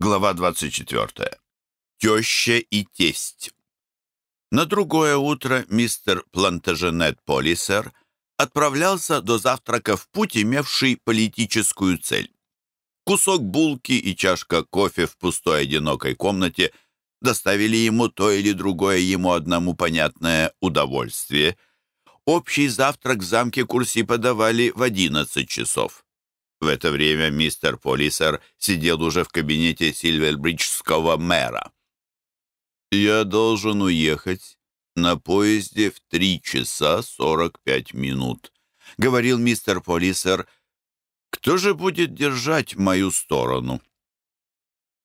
Глава 24. Теща и тесть. На другое утро мистер Плантаженет Полисер отправлялся до завтрака в путь, имевший политическую цель. Кусок булки и чашка кофе в пустой одинокой комнате доставили ему то или другое ему одному понятное удовольствие. Общий завтрак в замке Курси подавали в 11 часов. В это время мистер Полисер сидел уже в кабинете Сильвербриджского мэра. «Я должен уехать на поезде в три часа сорок пять минут», — говорил мистер Полисер. «Кто же будет держать мою сторону?»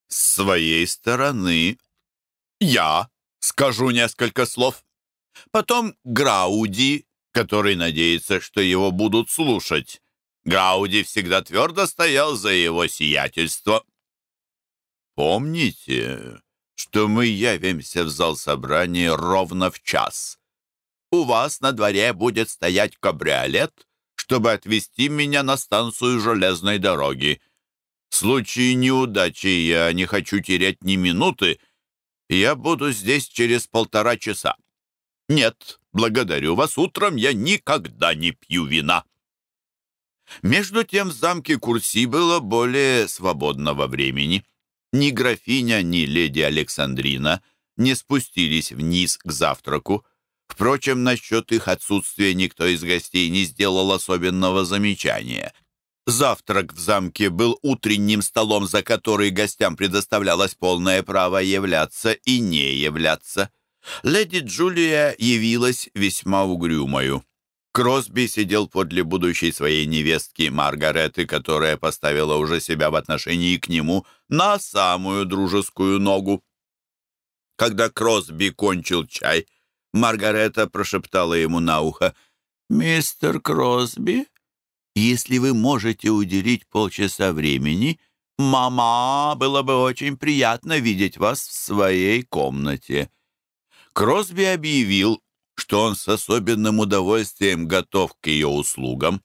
«С своей стороны я скажу несколько слов. Потом Грауди, который надеется, что его будут слушать». Гауди всегда твердо стоял за его сиятельство. Помните, что мы явимся в зал собрания ровно в час. У вас на дворе будет стоять кабриолет, чтобы отвезти меня на станцию железной дороги. В случае неудачи я не хочу терять ни минуты. Я буду здесь через полтора часа. Нет, благодарю вас, утром я никогда не пью вина. Между тем в замке Курси было более свободного времени. Ни графиня, ни леди Александрина не спустились вниз к завтраку. Впрочем, насчет их отсутствия никто из гостей не сделал особенного замечания. Завтрак в замке был утренним столом, за который гостям предоставлялось полное право являться и не являться. Леди Джулия явилась весьма угрюмою. Кросби сидел подле будущей своей невестки Маргареты, которая поставила уже себя в отношении к нему на самую дружескую ногу. Когда Кросби кончил чай, Маргарета прошептала ему на ухо, «Мистер Кросби, если вы можете уделить полчаса времени, мама, было бы очень приятно видеть вас в своей комнате». Кросби объявил, что он с особенным удовольствием готов к ее услугам.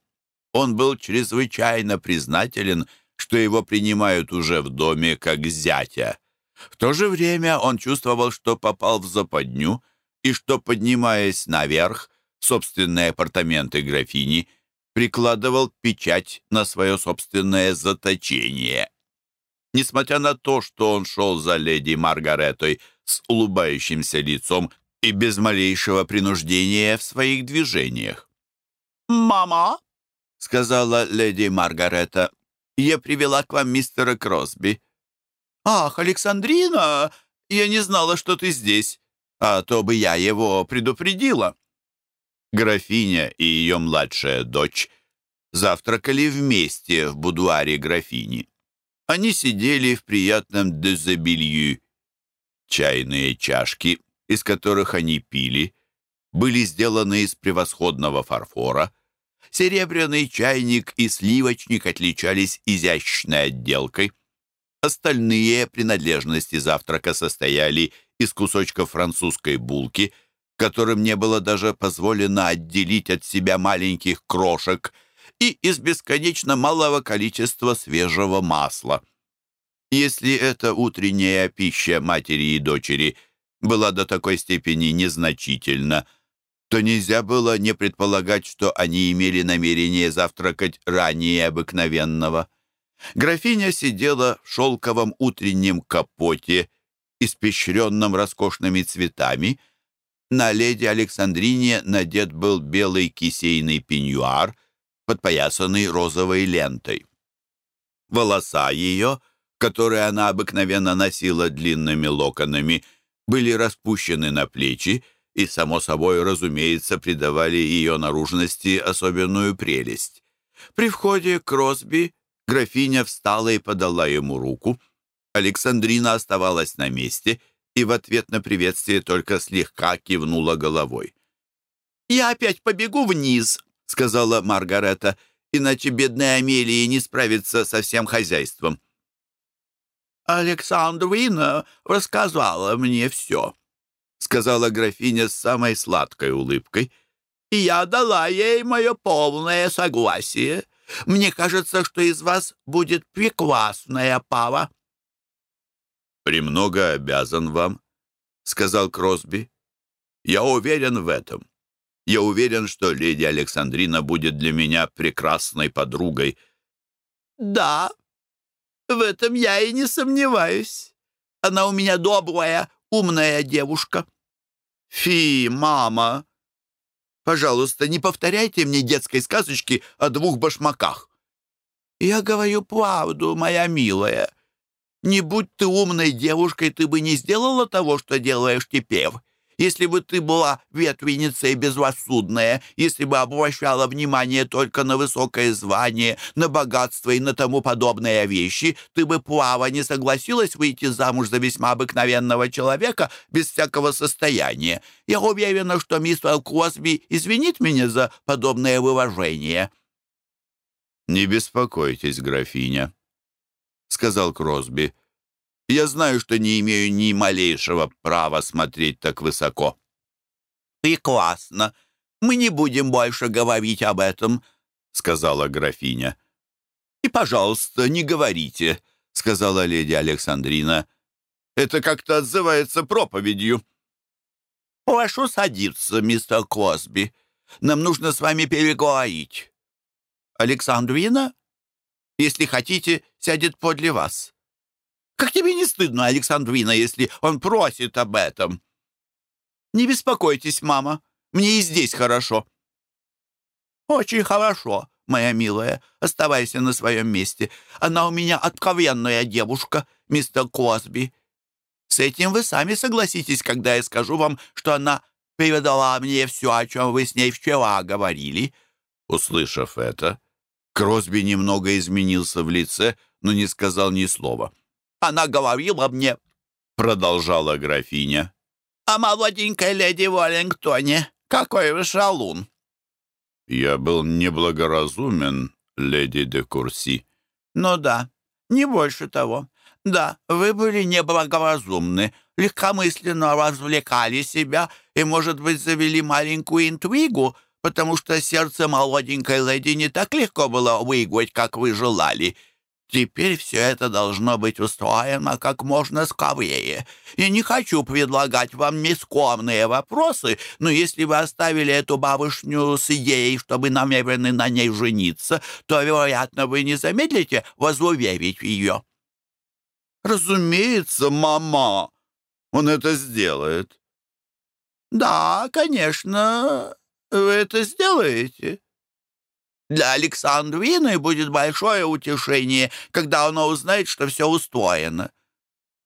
Он был чрезвычайно признателен, что его принимают уже в доме как зятя. В то же время он чувствовал, что попал в западню и что, поднимаясь наверх, собственные апартаменты графини, прикладывал печать на свое собственное заточение. Несмотря на то, что он шел за леди Маргаретой с улыбающимся лицом и без малейшего принуждения в своих движениях. «Мама», — сказала леди Маргарета, — «я привела к вам мистера Кросби». «Ах, Александрина, я не знала, что ты здесь, а то бы я его предупредила». Графиня и ее младшая дочь завтракали вместе в будуаре графини. Они сидели в приятном дезобилью. Чайные чашки из которых они пили, были сделаны из превосходного фарфора. Серебряный чайник и сливочник отличались изящной отделкой. Остальные принадлежности завтрака состояли из кусочков французской булки, которым не было даже позволено отделить от себя маленьких крошек, и из бесконечно малого количества свежего масла. Если это утренняя пища матери и дочери – была до такой степени незначительна, то нельзя было не предполагать, что они имели намерение завтракать ранее обыкновенного. Графиня сидела в шелковом утреннем капоте, испещренном роскошными цветами. На леди Александрине надет был белый кисейный пеньюар, подпоясанный розовой лентой. Волоса ее, которые она обыкновенно носила длинными локонами, были распущены на плечи и, само собой, разумеется, придавали ее наружности особенную прелесть. При входе к Кросби графиня встала и подала ему руку. Александрина оставалась на месте и в ответ на приветствие только слегка кивнула головой. «Я опять побегу вниз», — сказала Маргарета, «иначе бедная Амелия не справится со всем хозяйством». «Александрина рассказала мне все», — сказала графиня с самой сладкой улыбкой. «И я дала ей мое полное согласие. Мне кажется, что из вас будет прекрасная пава». «Премного обязан вам», — сказал Кросби. «Я уверен в этом. Я уверен, что леди Александрина будет для меня прекрасной подругой». «Да, в этом я и не сомневаюсь. Она у меня добрая, умная девушка». «Фи, мама! Пожалуйста, не повторяйте мне детской сказочки о двух башмаках». «Я говорю правду, моя милая. Не будь ты умной девушкой, ты бы не сделала того, что делаешь теперь. Если бы ты была ветреницей безрассудная, если бы обращала внимание только на высокое звание, на богатство и на тому подобные вещи, ты бы право не согласилась выйти замуж за весьма обыкновенного человека без всякого состояния. Я уверена, что мистер Кросби извинит меня за подобное выражение». «Не беспокойтесь, графиня», — сказал Кросби. «Я знаю, что не имею ни малейшего права смотреть так высоко». «Прекрасно. Мы не будем больше говорить об этом», — сказала графиня. «И, пожалуйста, не говорите», — сказала леди Александрина. «Это как-то отзывается проповедью». «Прошу садиться, мистер Кросби. Нам нужно с вами переговорить». «Александрина?» если хотите, сядет подле вас. Как тебе не стыдно, Александрина, если он просит об этом? Не беспокойтесь, мама, мне и здесь хорошо. Очень хорошо, моя милая, оставайся на своем месте. Она у меня откровенная девушка, мистер Косби. С этим вы сами согласитесь, когда я скажу вам, что она передала мне все, о чем вы с ней вчера говорили». Услышав это, Кросби немного изменился в лице, но не сказал ни слова. «Она говорила мне», — продолжала графиня, «о молоденькой леди Уоллингтоне. Какой вы шалун!» «Я был неблагоразумен, леди де Курси». «Ну да, не больше того. Да, вы были неблагоразумны, легкомысленно развлекали себя и, может быть, завели маленькую интригу, потому что сердце молоденькой леди не так легко было выиграть, как вы желали. Теперь все это должно быть устроено как можно скорее. Я не хочу предлагать вам нескромные вопросы, но если вы оставили эту бабушню с идеей, чтобы намерены на ней жениться, то, вероятно, вы не замедлите возуверить ее». «Разумеется, мама, он это сделает». «Да, конечно, вы это сделаете? Для Александрины будет большое утешение, когда она узнает, что все устроено.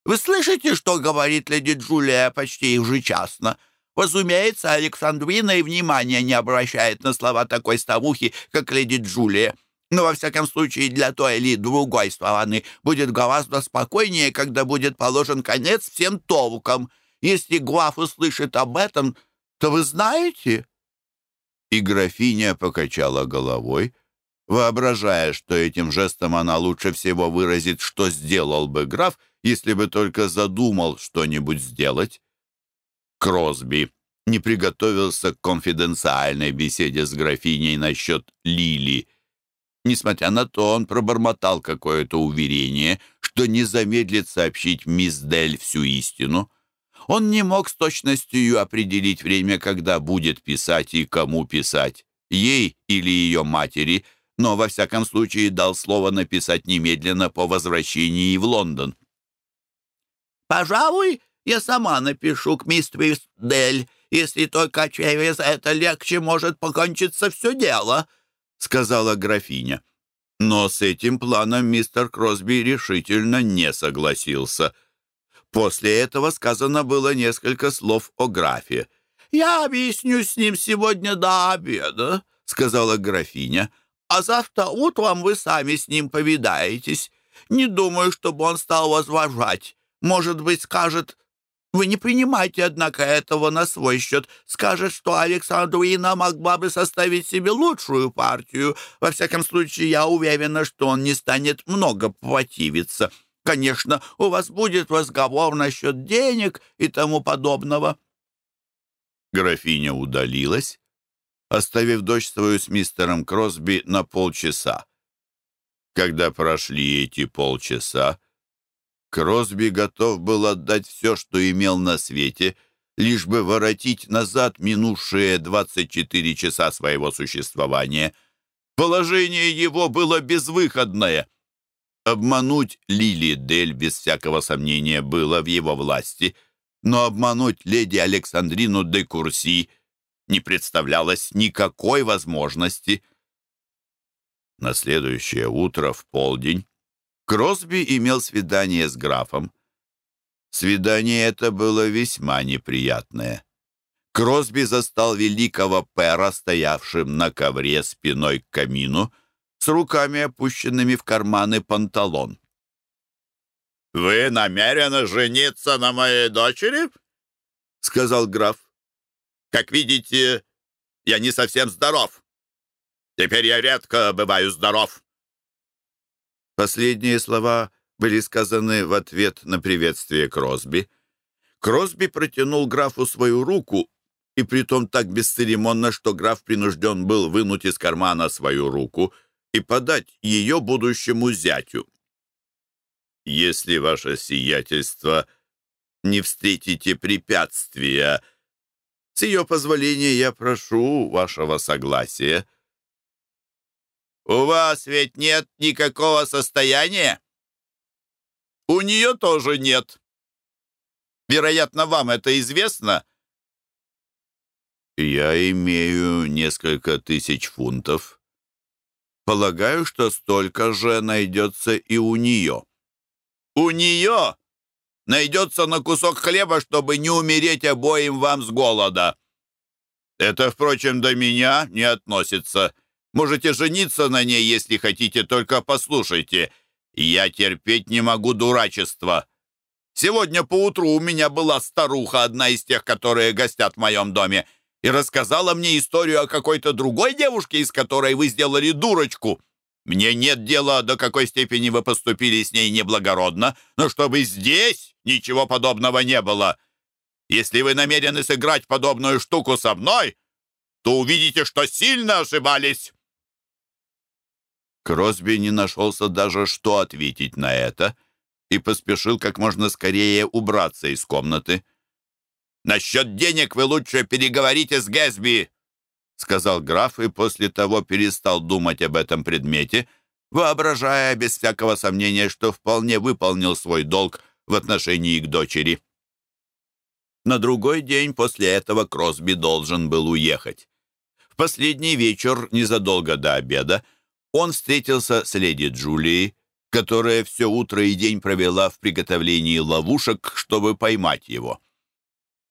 Вы слышите, что говорит леди Джулия почти ежечасно? Разумеется, Александрина и внимания не обращает на слова такой старухи, как леди Джулия. Но, во всяком случае, для той или другой стороны будет гораздо спокойнее, когда будет положен конец всем толкам. Если граф услышит об этом, то вы знаете, и графиня покачала головой, воображая, что этим жестом она лучше всего выразит, что сделал бы граф, если бы только задумал что-нибудь сделать. Кросби не приготовился к конфиденциальной беседе с графиней насчет Лили. Несмотря на то, он пробормотал какое-то уверение, что не замедлит сообщить мисс Дель всю истину. Он не мог с точностью определить время, когда будет писать и кому писать, ей или ее матери, но во всяком случае дал слово написать немедленно по возвращении в Лондон. «Пожалуй, я сама напишу к мистерис Дель, если только через это легче может покончиться все дело», — сказала графиня. Но с этим планом мистер Кросби решительно не согласился — После этого сказано было несколько слов о графе. «Я объясню с ним сегодня до обеда», — сказала графиня. «А завтра утром вы сами с ним повидаетесь. Не думаю, чтобы он стал возражать. Может быть, скажет... Вы не принимайте, однако, этого на свой счет. Скажет, что Александрина могла бы составить себе лучшую партию. Во всяком случае, я уверена, что он не станет много противиться». Конечно, у вас будет разговор насчет денег и тому подобного». Графиня удалилась, оставив дочь свою с мистером Кросби на полчаса. Когда прошли эти полчаса, Кросби готов был отдать все, что имел на свете, лишь бы воротить назад минувшие 24 часа своего существования. Положение его было безвыходное. Обмануть Лили Дель, без всякого сомнения, было в его власти, но обмануть леди Александрину де Курси не представлялось никакой возможности. На следующее утро в полдень Кросби имел свидание с графом. Свидание это было весьма неприятное. Кросби застал великого пера, стоявшим на ковре спиной к камину, с руками опущенными в карманы панталон. «Вы намерены жениться на моей дочери?» — сказал граф. «Как видите, я не совсем здоров. Теперь я редко бываю здоров. Последние слова были сказаны в ответ на приветствие Кросби. Кросби протянул графу свою руку, и притом так бесцеремонно, что граф принужден был вынуть из кармана свою руку и подать ее будущему зятю. «Если ваше сиятельство не встретите препятствия, с ее позволения я прошу вашего согласия», «У вас ведь нет никакого состояния?» «У нее тоже нет. Вероятно, вам это известно?» «Я имею несколько тысяч фунтов. Полагаю, что столько же найдется и у нее». «У нее найдется на кусок хлеба, чтобы не умереть обоим вам с голода. Это, впрочем, до меня не относится». Можете жениться на ней, если хотите, только послушайте. Я терпеть не могу дурачества. Сегодня поутру у меня была старуха, одна из тех, которые гостят в моем доме, и рассказала мне историю о какой-то другой девушке, из которой вы сделали дурочку. Мне нет дела, до какой степени вы поступили с ней неблагородно, но чтобы здесь ничего подобного не было. Если вы намерены сыграть подобную штуку со мной, то увидите, что сильно ошибались». Кросби не нашелся даже, что ответить на это, и поспешил как можно скорее убраться из комнаты. «Насчет денег вы лучше переговорите с Гэсби», — сказал граф, и после того перестал думать об этом предмете, воображая без всякого сомнения, что вполне выполнил свой долг в отношении к дочери. На другой день после этого Кросби должен был уехать. В последний вечер, незадолго до обеда, он встретился с леди Джулией, которая все утро и день провела в приготовлении ловушек, чтобы поймать его.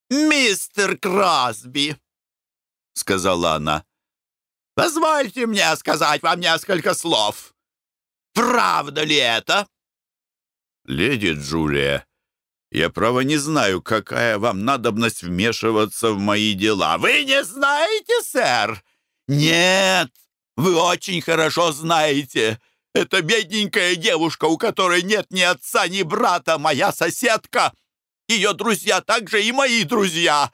«Мистер Кросби», — сказала она, — «позвольте мне сказать вам несколько слов. Правда ли это?» «Леди Джулия, я, право, не знаю, какая вам надобность вмешиваться в мои дела». «Вы не знаете, сэр?» «Нет, вы очень хорошо знаете. Это бедненькая девушка, у которой нет ни отца, ни брата, моя соседка. Ее друзья также и мои друзья.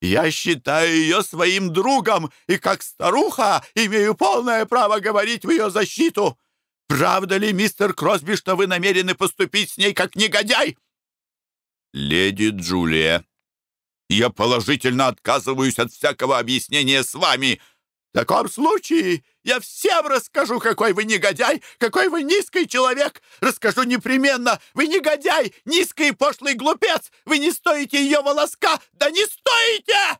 Я считаю ее своим другом и, как старуха, имею полное право говорить в ее защиту. Правда ли, мистер Кросби, что вы намерены поступить с ней как негодяй?» «Леди Джулия, я положительно отказываюсь от всякого объяснения с вами», в таком случае я всем расскажу, какой вы негодяй, какой вы низкий человек. Расскажу непременно. Вы негодяй, низкий пошлый глупец. Вы не стоите ее волоска. Да не стоите!»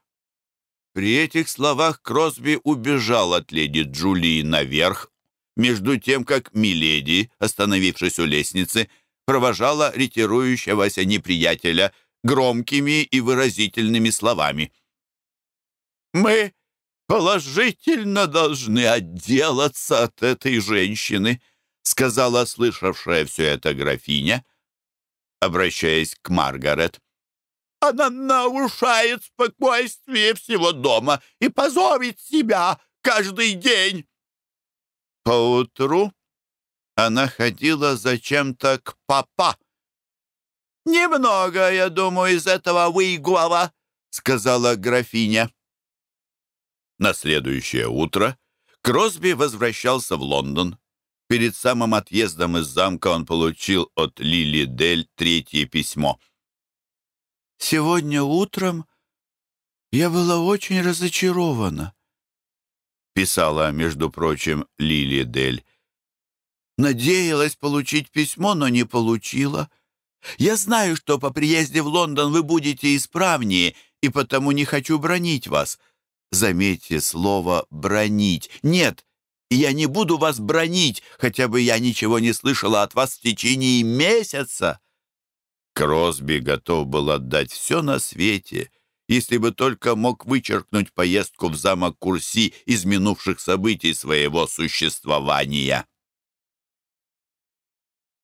При этих словах Кросби убежал от леди Джулии наверх, между тем, как Миледи, остановившись у лестницы, провожала ретирующегося неприятеля громкими и выразительными словами. «Мы положительно должны отделаться от этой женщины», сказала слышавшая все это графиня, обращаясь к Маргарет. «Она нарушает спокойствие всего дома и позорит себя каждый день». Поутру она ходила зачем-то к папа. «Немного, я думаю, из этого выиграла», — сказала графиня. На следующее утро Кросби возвращался в Лондон. Перед самым отъездом из замка он получил от Лили Дель третье письмо. «Сегодня утром я была очень разочарована», писала, между прочим, Лили Дель. «Надеялась получить письмо, но не получила. Я знаю, что по приезде в Лондон вы будете исправнее, и потому не хочу бронить вас. Заметьте слово «бронить». Нет, я не буду вас бронить, хотя бы я ничего не слышала от вас в течение месяца». Кросби готов был отдать все на свете, если бы только мог вычеркнуть поездку в замок Курси из минувших событий своего существования.